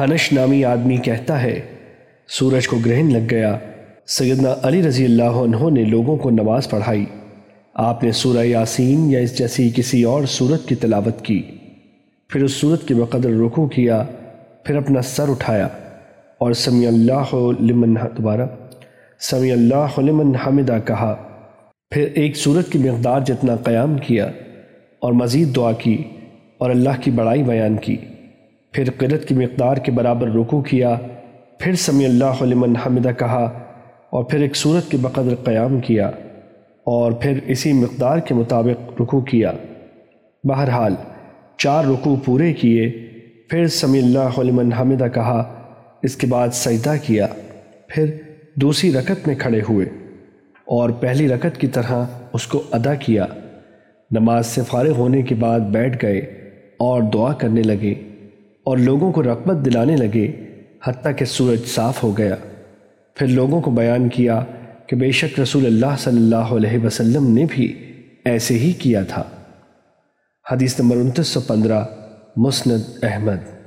حنش نامی آدمی کہتا ہے، سورج کو گرہن لگ گیا۔ سیدنا علی رضی اللہ عنہ نے لوگوں کو نماز پڑھائی۔ آپ نے سورہ یاسین یا اس جیسی کسی اور صورت کی تلاوت کی۔ پھر اس صورت کے بقدر رکو کیا، پھر اپنا سر اٹھایا۔ اور سمی اللہ لمن دوبارہ۔ سمی اللہ لمن حمدہ کہا۔ پھر ایک صورت کی مقدار جتنا قیام کیا۔ اور مزید دعا کی۔ اور اللہ کی بڑائی بیان کی۔ پھر قرت کی مقدار کے برابر رکو کیا، پھر سمی اللہ لمن حمدہ کہا، اور پھر ایک صورت کے بقدر قیام کیا، اور پھر اسی مقدار کے مطابق رکو کیا۔ بہرحال، چار رکو پورے کیے، پھر سمی اللہ لمن حمدہ کہا، اس کے بعد سجدہ کیا، پھر دوسری رکت میں کھڑے ہوئے، اور پہلی رکت کی طرح اس کو ادا کیا۔ نماز سے فارغ ہونے کے بعد بیٹھ گئے اور دعا کرنے لگے۔ اور لوگوں کو رغبت دلانے لگے حتیٰ کہ سورج صاف ہو گیا۔ پھر لوگوں کو بیان کیا کہ بے شک رسول اللہ صلی اللہ علیہ وسلم نے بھی ایسے ہی کیا تھا۔ حدیث نمبر انتیس سو پندرہ، مسند احمد۔